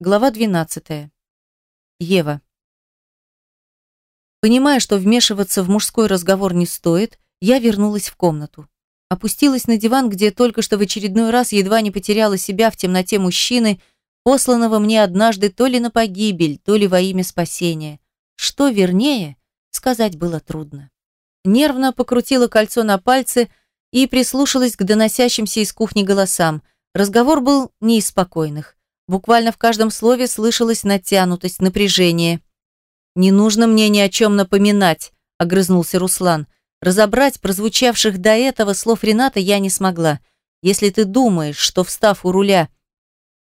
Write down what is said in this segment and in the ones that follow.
Глава 12. Ева. Понимая, что вмешиваться в мужской разговор не стоит, я вернулась в комнату. Опустилась на диван, где только что в очередной раз едва не потеряла себя в темноте мужчины, посланного мне однажды то ли на погибель, то ли во имя спасения. Что вернее, сказать было трудно. Нервно покрутила кольцо на пальце и прислушалась к доносящимся из кухни голосам. Разговор был не из спокойных. Буквально в каждом слове слышалась натянутость, напряжение. «Не нужно мне ни о чем напоминать», – огрызнулся Руслан. Разобрать прозвучавших до этого слов Рената я не смогла. «Если ты думаешь, что, встав у руля...»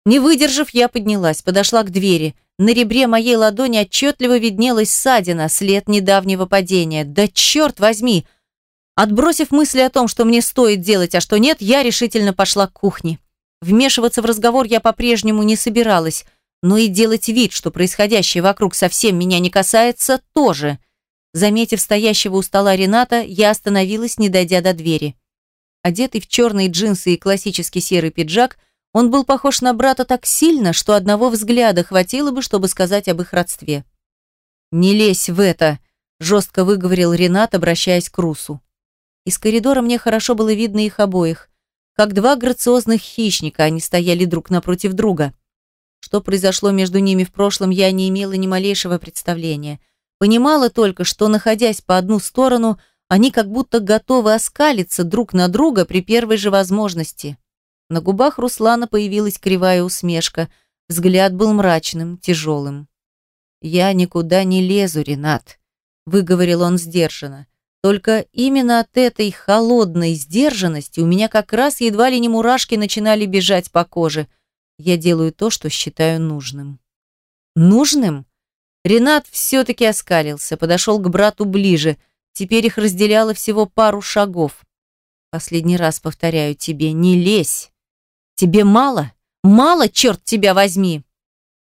Не выдержав, я поднялась, подошла к двери. На ребре моей ладони отчетливо виднелась ссадина, след недавнего падения. «Да черт возьми!» Отбросив мысли о том, что мне стоит делать, а что нет, я решительно пошла к кухне. Вмешиваться в разговор я по-прежнему не собиралась, но и делать вид, что происходящее вокруг совсем меня не касается, тоже. Заметив стоящего у стола Рената, я остановилась, не дойдя до двери. Одетый в черные джинсы и классический серый пиджак, он был похож на брата так сильно, что одного взгляда хватило бы, чтобы сказать об их родстве. «Не лезь в это!» – жестко выговорил Ренат, обращаясь к Русу. Из коридора мне хорошо было видно их обоих. Как два грациозных хищника они стояли друг напротив друга. Что произошло между ними в прошлом, я не имела ни малейшего представления. Понимала только, что, находясь по одну сторону, они как будто готовы оскалиться друг на друга при первой же возможности. На губах Руслана появилась кривая усмешка. Взгляд был мрачным, тяжелым. «Я никуда не лезу, Ренат», — выговорил он сдержанно. Только именно от этой холодной сдержанности у меня как раз едва ли не мурашки начинали бежать по коже. Я делаю то, что считаю нужным. Нужным? Ренат все-таки оскалился, подошел к брату ближе. Теперь их разделяло всего пару шагов. Последний раз повторяю тебе, не лезь. Тебе мало? Мало, черт тебя возьми!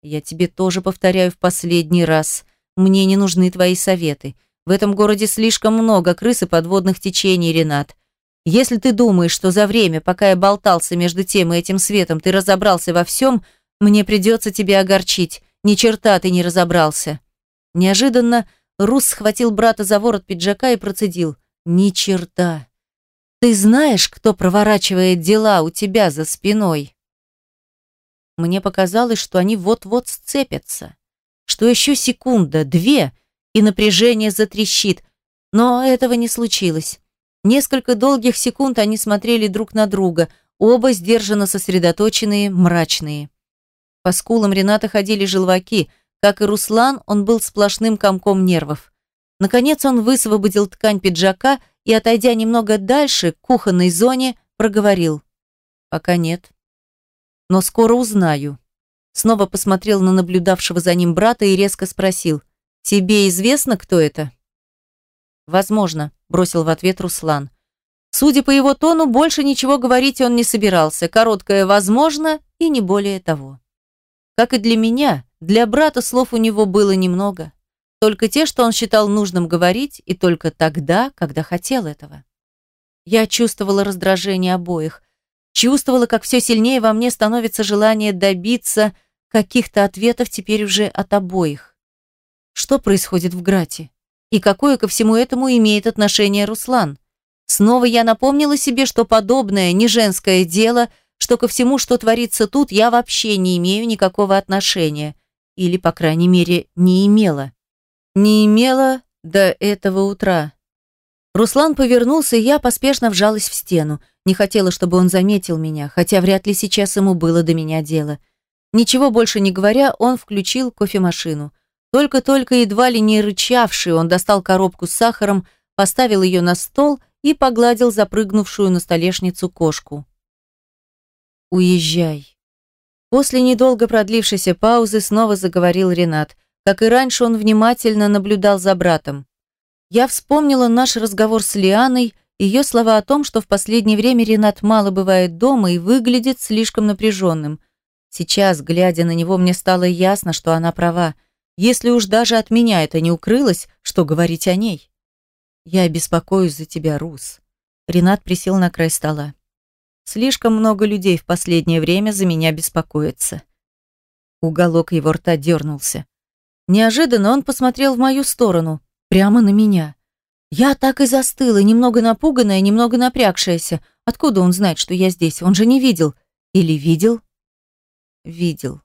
Я тебе тоже повторяю в последний раз. Мне не нужны твои советы. В этом городе слишком много крыс и подводных течений, Ренат. Если ты думаешь, что за время, пока я болтался между тем и этим светом, ты разобрался во всем, мне придется тебя огорчить. Ни черта ты не разобрался. Неожиданно Рус схватил брата за ворот пиджака и процедил. Ни черта. Ты знаешь, кто проворачивает дела у тебя за спиной? Мне показалось, что они вот-вот сцепятся. Что еще секунда, две — и напряжение затрещит. Но этого не случилось. Несколько долгих секунд они смотрели друг на друга, оба сдержанно сосредоточенные, мрачные. По скулам Рената ходили желваки. Как и Руслан, он был сплошным комком нервов. Наконец он высвободил ткань пиджака и, отойдя немного дальше, к кухонной зоне, проговорил. «Пока нет. Но скоро узнаю». Снова посмотрел на наблюдавшего за ним брата и резко спросил. «Тебе известно, кто это?» «Возможно», – бросил в ответ Руслан. Судя по его тону, больше ничего говорить он не собирался. Короткое «возможно» и не более того. Как и для меня, для брата слов у него было немного. Только те, что он считал нужным говорить, и только тогда, когда хотел этого. Я чувствовала раздражение обоих. Чувствовала, как все сильнее во мне становится желание добиться каких-то ответов теперь уже от обоих. Что происходит в Грате? И какое ко всему этому имеет отношение Руслан? Снова я напомнила себе, что подобное не женское дело, что ко всему, что творится тут, я вообще не имею никакого отношения. Или, по крайней мере, не имела. Не имела до этого утра. Руслан повернулся, и я поспешно вжалась в стену. Не хотела, чтобы он заметил меня, хотя вряд ли сейчас ему было до меня дело. Ничего больше не говоря, он включил кофемашину. Только-только едва ли не рычавший, он достал коробку с сахаром, поставил ее на стол и погладил запрыгнувшую на столешницу кошку. «Уезжай». После недолго продлившейся паузы снова заговорил Ренат. Как и раньше, он внимательно наблюдал за братом. Я вспомнила наш разговор с Лианой, ее слова о том, что в последнее время Ренат мало бывает дома и выглядит слишком напряженным. Сейчас, глядя на него, мне стало ясно, что она права – если уж даже от меня это не укрылось, что говорить о ней? Я беспокоюсь за тебя, Рус. Ренат присел на край стола. Слишком много людей в последнее время за меня беспокоятся. Уголок его рта дернулся. Неожиданно он посмотрел в мою сторону, прямо на меня. Я так и застыла, немного напуганная, немного напрягшаяся. Откуда он знает, что я здесь? Он же не видел. Или видел? Видел.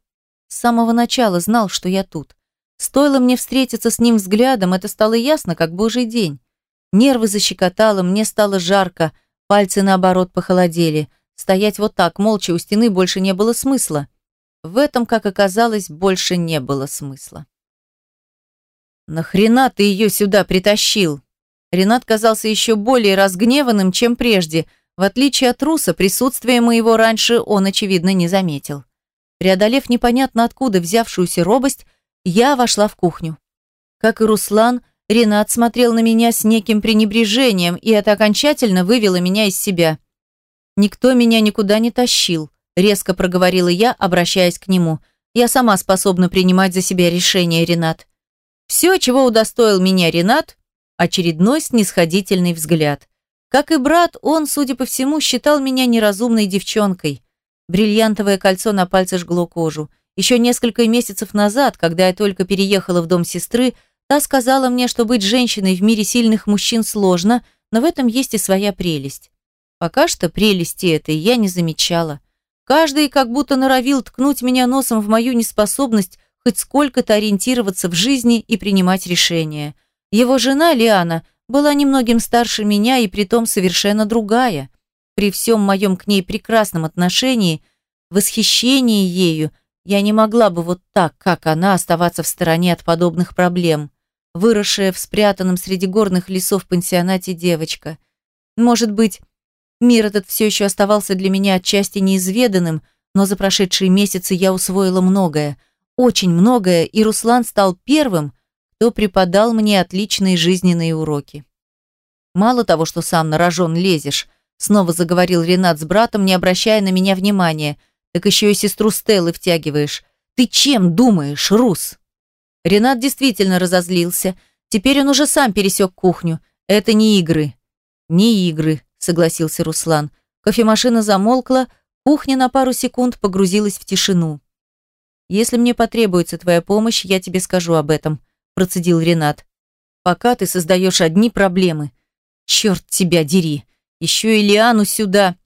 С самого начала знал, что я тут. Стоило мне встретиться с ним взглядом, это стало ясно, как божий день. Нервы защекотало, мне стало жарко, пальцы, наоборот, похолодели. Стоять вот так, молча у стены, больше не было смысла. В этом, как оказалось, больше не было смысла. «Нахрена ты ее сюда притащил?» Ренат казался еще более разгневанным, чем прежде. В отличие от Руса, присутствие моего раньше он, очевидно, не заметил. Преодолев непонятно откуда взявшуюся робость, я вошла в кухню. Как и Руслан, Ренат смотрел на меня с неким пренебрежением, и это окончательно вывело меня из себя. «Никто меня никуда не тащил», – резко проговорила я, обращаясь к нему. «Я сама способна принимать за себя решение, Ренат». Все, чего удостоил меня Ренат – очередной снисходительный взгляд. Как и брат, он, судя по всему, считал меня неразумной девчонкой. Бриллиантовое кольцо на пальце жгло кожу – еще несколько месяцев назад, когда я только переехала в дом сестры, та сказала мне, что быть женщиной в мире сильных мужчин сложно, но в этом есть и своя прелесть. Пока что прелести этой я не замечала. Каждый как будто норовил ткнуть меня носом в мою неспособность хоть сколько-то ориентироваться в жизни и принимать решения. Его жена, Лиана, была немногим старше меня и притом совершенно другая. При всем моем к ней прекрасном отношении, восхищении ею – я не могла бы вот так, как она, оставаться в стороне от подобных проблем. Выросшая в спрятанном среди горных лесов пансионате девочка. Может быть, мир этот все еще оставался для меня отчасти неизведанным, но за прошедшие месяцы я усвоила многое, очень многое, и Руслан стал первым, кто преподал мне отличные жизненные уроки. Мало того, что сам на рожон лезешь, снова заговорил Ренат с братом, не обращая на меня внимания – так еще и сестру Стеллы втягиваешь. Ты чем думаешь, Рус?» Ренат действительно разозлился. Теперь он уже сам пересек кухню. Это не игры. Не игры, согласился Руслан. Кофемашина замолкла, кухня на пару секунд погрузилась в тишину. «Если мне потребуется твоя помощь, я тебе скажу об этом», процедил Ренат. «Пока ты создаешь одни проблемы. Черт тебя дери! Еще и Лиану сюда!»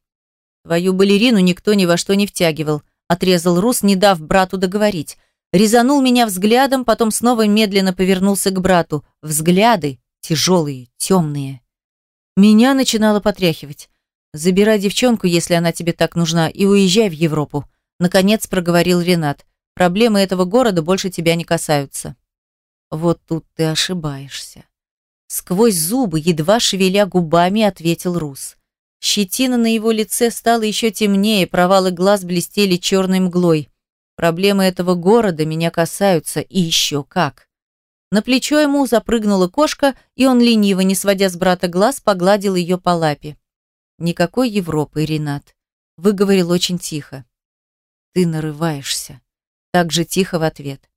Твою балерину никто ни во что не втягивал, отрезал Рус, не дав брату договорить. Резанул меня взглядом, потом снова медленно повернулся к брату. Взгляды тяжелые, темные. Меня начинало потряхивать. «Забирай девчонку, если она тебе так нужна, и уезжай в Европу», наконец проговорил Ренат. «Проблемы этого города больше тебя не касаются». «Вот тут ты ошибаешься». Сквозь зубы, едва шевеля губами, ответил Рус. Щетина на его лице стала еще темнее, провалы глаз блестели черной мглой. Проблемы этого города меня касаются, и еще как. На плечо ему запрыгнула кошка, и он, лениво, не сводя с брата глаз, погладил ее по лапе. «Никакой Европы, Ренат», — выговорил очень тихо. «Ты нарываешься», — так же тихо в ответ.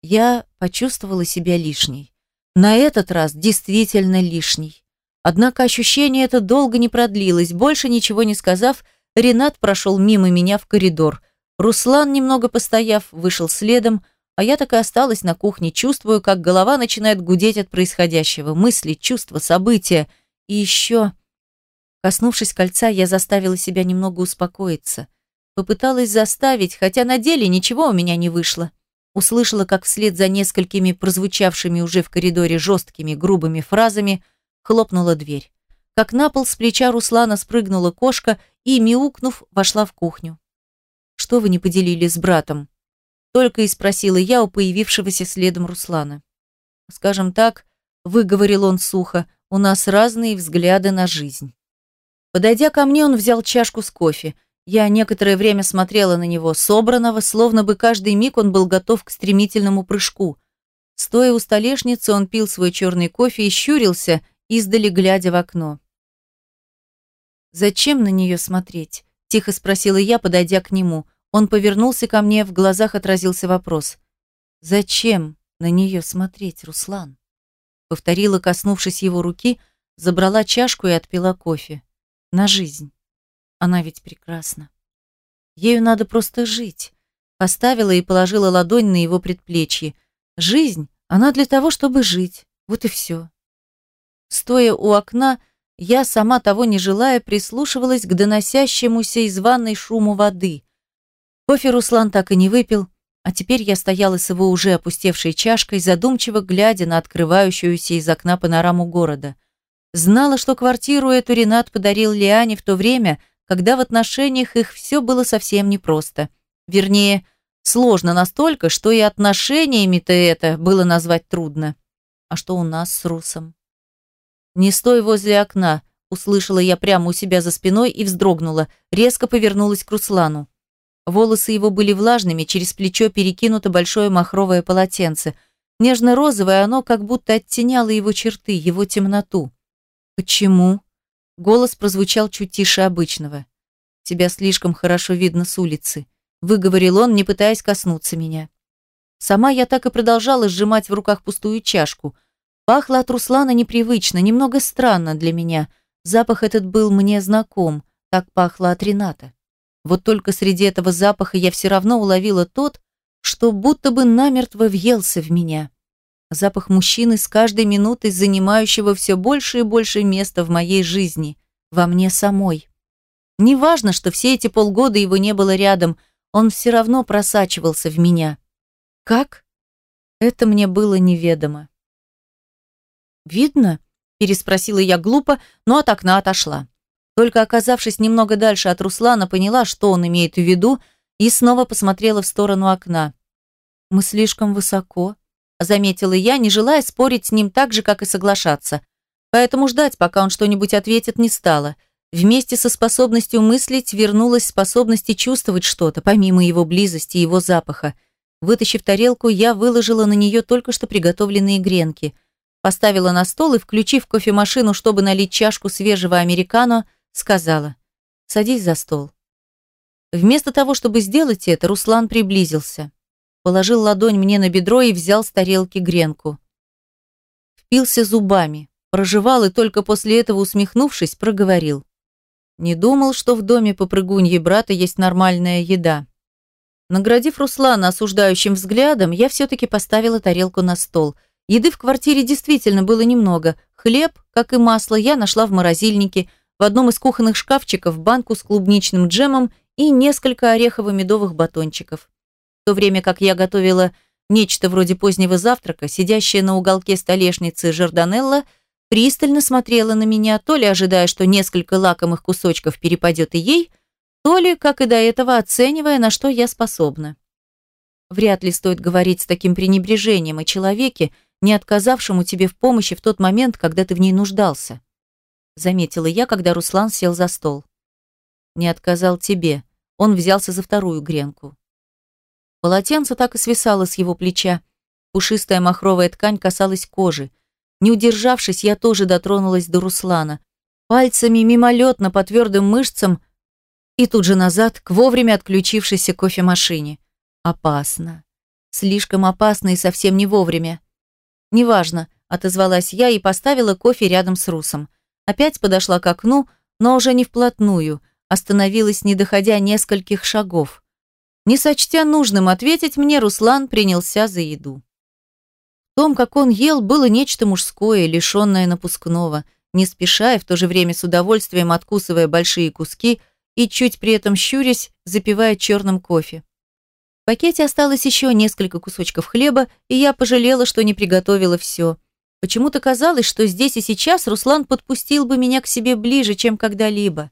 Я почувствовала себя лишней. На этот раз действительно лишней. Однако ощущение это долго не продлилось. Больше ничего не сказав, Ренат прошел мимо меня в коридор. Руслан, немного постояв, вышел следом, а я так и осталась на кухне, чувствую, как голова начинает гудеть от происходящего. Мысли, чувства, события. И еще... Коснувшись кольца, я заставила себя немного успокоиться. Попыталась заставить, хотя на деле ничего у меня не вышло. Услышала, как вслед за несколькими прозвучавшими уже в коридоре жесткими, грубыми фразами Хлопнула дверь. Как на пол с плеча Руслана спрыгнула кошка и, мяукнув, вошла в кухню. «Что вы не поделили с братом?» Только и спросила я у появившегося следом Руслана. «Скажем так», — выговорил он сухо, — «у нас разные взгляды на жизнь». Подойдя ко мне, он взял чашку с кофе. Я некоторое время смотрела на него, собранного, словно бы каждый миг он был готов к стремительному прыжку. Стоя у столешницы, он пил свой черный кофе и щурился, издали глядя в окно. «Зачем на нее смотреть?» – тихо спросила я, подойдя к нему. Он повернулся ко мне, в глазах отразился вопрос. «Зачем на нее смотреть, Руслан?» Повторила, коснувшись его руки, забрала чашку и отпила кофе. «На жизнь. Она ведь прекрасна. Ею надо просто жить. Поставила и положила ладонь на его предплечье. Жизнь, она для того, чтобы жить. Вот и все. Стоя у окна, я, сама того не желая, прислушивалась к доносящемуся из ванной шуму воды. Кофе Руслан так и не выпил, а теперь я стояла с его уже опустевшей чашкой, задумчиво глядя на открывающуюся из окна панораму города. Знала, что квартиру эту Ренат подарил Лиане в то время, когда в отношениях их все было совсем непросто. Вернее, сложно настолько, что и отношениями-то это было назвать трудно. А что у нас с Русом? «Не стой возле окна», – услышала я прямо у себя за спиной и вздрогнула, резко повернулась к Руслану. Волосы его были влажными, через плечо перекинуто большое махровое полотенце. Нежно-розовое оно как будто оттеняло его черты, его темноту. «Почему?» Голос прозвучал чуть тише обычного. «Тебя слишком хорошо видно с улицы», – выговорил он, не пытаясь коснуться меня. Сама я так и продолжала сжимать в руках пустую чашку. Пахло от Руслана непривычно, немного странно для меня. Запах этот был мне знаком, так пахло от Рената. Вот только среди этого запаха я все равно уловила тот, что будто бы намертво въелся в меня. Запах мужчины с каждой минутой занимающего все больше и больше места в моей жизни, во мне самой. Неважно, что все эти полгода его не было рядом, он все равно просачивался в меня. Как? Это мне было неведомо. «Видно?» – переспросила я глупо, но от окна отошла. Только оказавшись немного дальше от Руслана, поняла, что он имеет в виду, и снова посмотрела в сторону окна. «Мы слишком высоко», – заметила я, не желая спорить с ним так же, как и соглашаться. Поэтому ждать, пока он что-нибудь ответит, не стала. Вместе со способностью мыслить вернулась способность чувствовать что-то, помимо его близости и его запаха. Вытащив тарелку, я выложила на нее только что приготовленные гренки. Поставила на стол и, включив кофемашину, чтобы налить чашку свежего американо, сказала «Садись за стол». Вместо того, чтобы сделать это, Руслан приблизился. Положил ладонь мне на бедро и взял с тарелки гренку. Впился зубами, прожевал и только после этого, усмехнувшись, проговорил. Не думал, что в доме попрыгуньи брата есть нормальная еда. Наградив Руслана осуждающим взглядом, я все-таки поставила тарелку на стол – Еды в квартире действительно было немного. Хлеб, как и масло, я нашла в морозильнике, в одном из кухонных шкафчиков банку с клубничным джемом и несколько орехово-медовых батончиков. В то время как я готовила нечто вроде позднего завтрака, сидящая на уголке столешницы Жорданелла пристально смотрела на меня, то ли ожидая, что несколько лакомых кусочков перепадет и ей, то ли, как и до этого, оценивая, на что я способна. Вряд ли стоит говорить с таким пренебрежением о человеке, не отказавшему тебе в помощи в тот момент, когда ты в ней нуждался. Заметила я, когда Руслан сел за стол. Не отказал тебе. Он взялся за вторую гренку. Полотенце так и свисало с его плеча. Пушистая махровая ткань касалась кожи. Не удержавшись, я тоже дотронулась до Руслана. Пальцами мимолетно по твердым мышцам и тут же назад к вовремя отключившейся кофемашине. Опасно. Слишком опасно и совсем не вовремя. «Неважно», – отозвалась я и поставила кофе рядом с Русом. Опять подошла к окну, но уже не вплотную, остановилась, не доходя нескольких шагов. Не сочтя нужным ответить мне, Руслан принялся за еду. В том, как он ел, было нечто мужское, лишенное напускного, не спеша и в то же время с удовольствием откусывая большие куски и чуть при этом щурясь, запивая черным кофе. В пакете осталось еще несколько кусочков хлеба, и я пожалела, что не приготовила все. Почему-то казалось, что здесь и сейчас Руслан подпустил бы меня к себе ближе, чем когда-либо.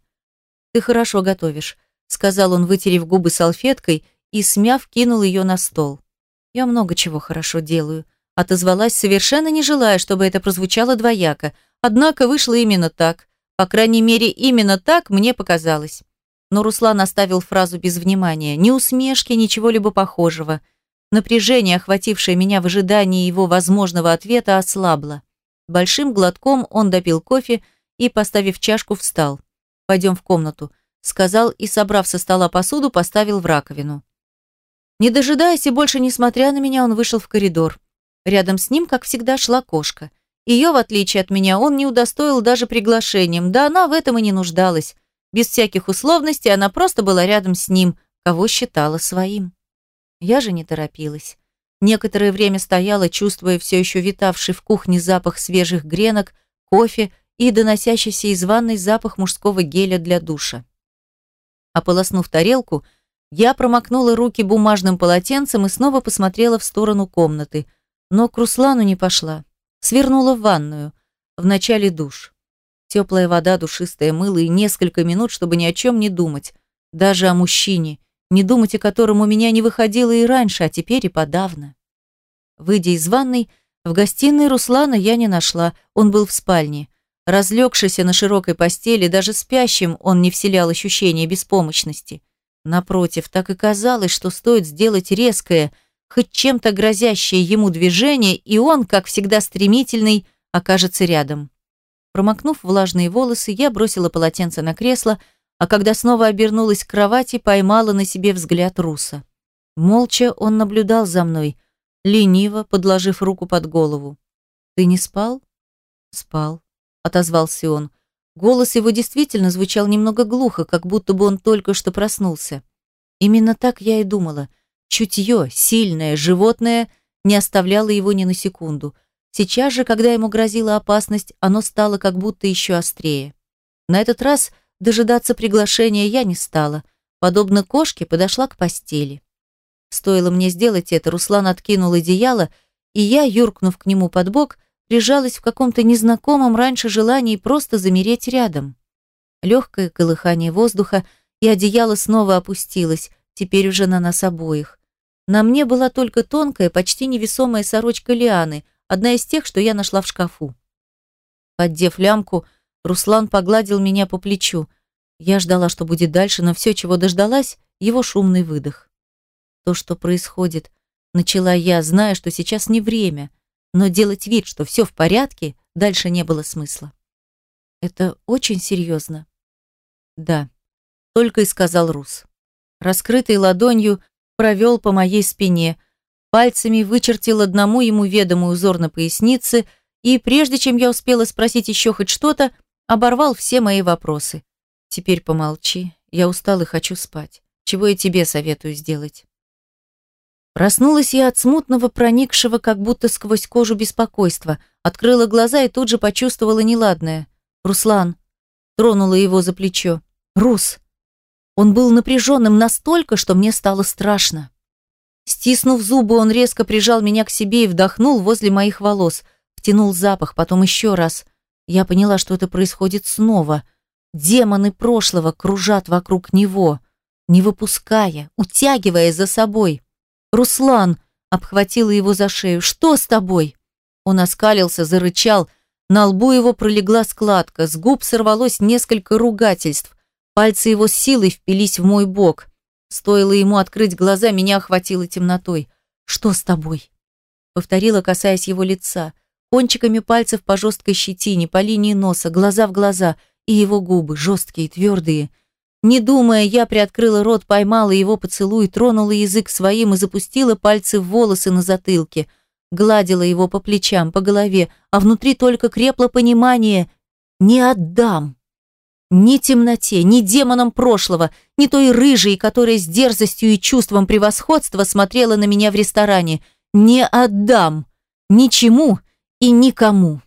«Ты хорошо готовишь», — сказал он, вытерев губы салфеткой и, смяв, кинул ее на стол. «Я много чего хорошо делаю», — отозвалась, совершенно не желая, чтобы это прозвучало двояко. Однако вышло именно так. По крайней мере, именно так мне показалось. Но Руслан оставил фразу без внимания. Ни усмешки, ничего либо похожего. Напряжение, охватившее меня в ожидании его возможного ответа, ослабло. Большим глотком он допил кофе и, поставив чашку, встал. «Пойдем в комнату», — сказал и, собрав со стола посуду, поставил в раковину. Не дожидаясь и больше не смотря на меня, он вышел в коридор. Рядом с ним, как всегда, шла кошка. Ее, в отличие от меня, он не удостоил даже приглашением, да она в этом и не нуждалась. Без всяких условностей она просто была рядом с ним, кого считала своим. Я же не торопилась. Некоторое время стояла, чувствуя все еще витавший в кухне запах свежих гренок, кофе и доносящийся из ванной запах мужского геля для душа. Ополоснув тарелку, я промокнула руки бумажным полотенцем и снова посмотрела в сторону комнаты, но к Руслану не пошла. Свернула в ванную, в начале душ. Теплая вода, душистое мыло и несколько минут, чтобы ни о чем не думать, даже о мужчине, не думать о котором у меня не выходило и раньше, а теперь и подавно. Выйдя из ванной, в гостиной Руслана я не нашла, он был в спальне. Разлегшийся на широкой постели, даже спящим, он не вселял ощущения беспомощности. Напротив, так и казалось, что стоит сделать резкое, хоть чем-то грозящее ему движение, и он, как всегда стремительный, окажется рядом. Промокнув влажные волосы, я бросила полотенце на кресло, а когда снова обернулась к кровати, поймала на себе взгляд Руса. Молча он наблюдал за мной, лениво подложив руку под голову. «Ты не спал?» «Спал», — отозвался он. Голос его действительно звучал немного глухо, как будто бы он только что проснулся. Именно так я и думала. Чутье, сильное, животное, не оставляло его ни на секунду. Сейчас же, когда ему грозила опасность, оно стало как будто еще острее. На этот раз Дожидаться приглашения я не стала. Подобно кошке подошла к постели. Стоило мне сделать это, Руслан откинул одеяло, и я, юркнув к нему под бок, прижалась в каком-то незнакомом раньше желании просто замереть рядом. Легкое колыхание воздуха, и одеяло снова опустилось, теперь уже на нас обоих. На мне была только тонкая, почти невесомая сорочка Лианы, одна из тех, что я нашла в шкафу. Поддев лямку, Руслан погладил меня по плечу. Я ждала, что будет дальше, но все, чего дождалась, его шумный выдох. То, что происходит, начала я, зная, что сейчас не время, но делать вид, что все в порядке, дальше не было смысла. Это очень серьезно. Да, только и сказал Рус. Раскрытой ладонью провел по моей спине, пальцами вычертил одному ему ведомый узор на пояснице, и прежде чем я успела спросить еще хоть что-то, оборвал все мои вопросы. Теперь помолчи, я устал и хочу спать. Чего я тебе советую сделать? Проснулась я от смутного, проникшего как будто сквозь кожу беспокойства, открыла глаза и тут же почувствовала неладное. «Руслан!» Тронула его за плечо. «Рус!» Он был напряженным настолько, что мне стало страшно. Стиснув зубы, он резко прижал меня к себе и вдохнул возле моих волос, втянул запах, потом еще раз. Я поняла, что это происходит снова. Демоны прошлого кружат вокруг него, не выпуская, утягивая за собой. «Руслан!» — обхватила его за шею. «Что с тобой?» Он оскалился, зарычал. На лбу его пролегла складка, с губ сорвалось несколько ругательств. Пальцы его силой впились в мой бок. Стоило ему открыть глаза, меня охватило темнотой. «Что с тобой?» Повторила, касаясь его лица кончиками пальцев по жесткой щетине, по линии носа, глаза в глаза, и его губы, жесткие, твердые. Не думая, я приоткрыла рот, поймала его поцелуй, тронула язык своим и запустила пальцы в волосы на затылке, гладила его по плечам, по голове, а внутри только крепло понимание «не отдам». Ни темноте, ни демонам прошлого, ни той рыжей, которая с дерзостью и чувством превосходства смотрела на меня в ресторане. Не отдам. Ничему и никому.